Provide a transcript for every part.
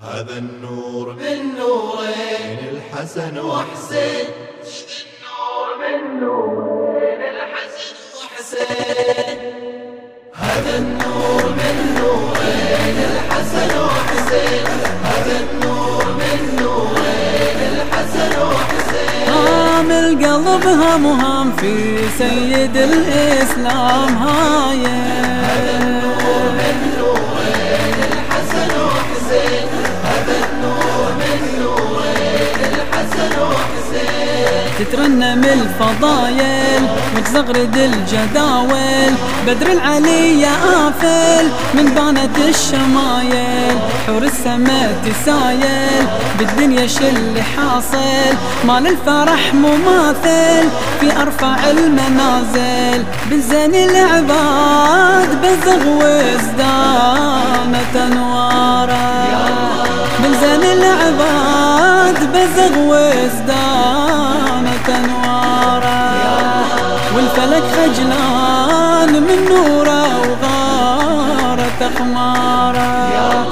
هذا النور من نورين الحسن وحسين النور من نورين الحسن وحسين هذا النور من نورين الحسن وحسين هذا النور من نورين الحسن وحسين هام القلب هم وهم في سيد الإسلام هايه تترنم الفضايل وتزغرد الجداول. بدر العلي آفل من بانت الشمايل. حور السماء تسايل بالدنيا شل حاصل؟ مال الفرح مماثل في أرفع المنازل. بالزين العباد بزغ وازدانت أنواره العباد بزغ وازدانت أنواره والفلك خجلان من نوره وغارت أقماره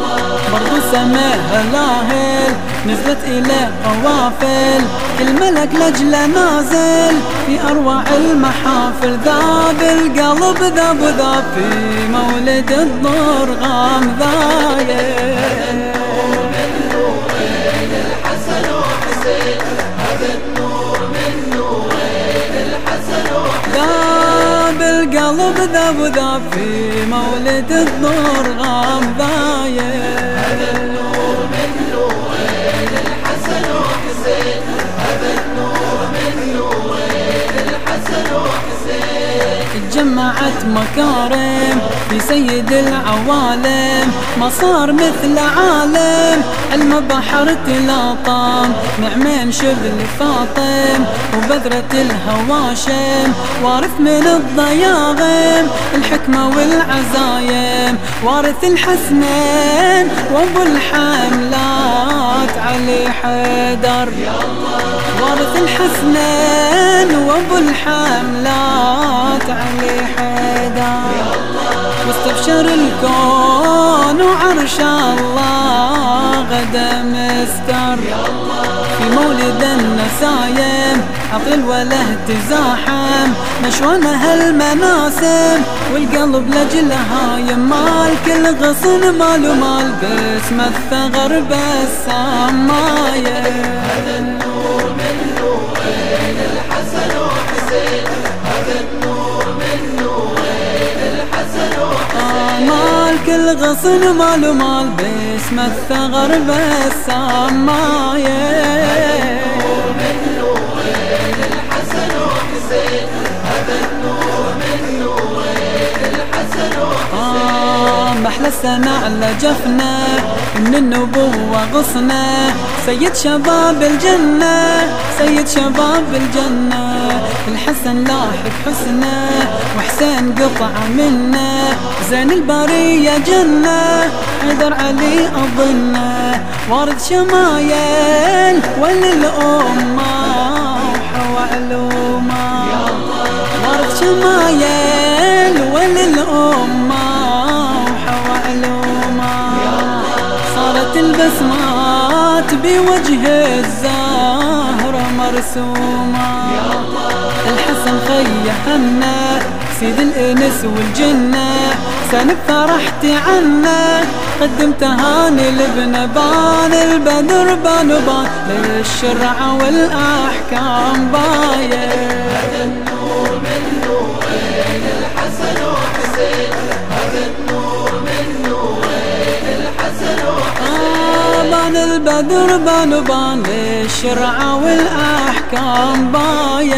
برضو سماها لاهل نزلت إلى قوافل. كل ملك لجلة نازل في أروع المحافل. ذاب القلب ذاب ذاب في مولد الضرغام ذايل ذاب القلب ذاب ذاب في مولد الضرغام غام ذايل تجمعت مكارم في سيد العوالم ما صار مثل عالم. المبحر تلاطم نعمين شبل فاطم وبذرة الهواشم. وارث من الضياغم الحكمة والعزايم. وارث الحسنين وابو الحملات علي حيدر. وارث الحسنين وابو الحملات. علي حيدر واستبشر الكون وعرش الله غدا مستر. في مولد النسايم عقل وله تزاحم. نشوانها المناسم والقلب لجلها يمال كل غصن مال ومال باسم الثغر بسام مايه مال كل غصن مال باسم الثغر بسام مايه محلى السنة على جفنة. من النبوة غصنة. سيد شباب الجنة سيد شباب الجنة. الحسن لاحق حسنة وحسين قطعة منة. زين البرية جنة حيدر علي أظنة. وارث شمايل وللأمة. البسمات بوجه الزهرة مرسومة. الحسن خيهنا سيد الإنس والجنة. سنب فرحتي عنه قدمت هاني لابن بان. البدر بان بان للشرع والأحكام باين البدر بان بان للشرع والأحكام باين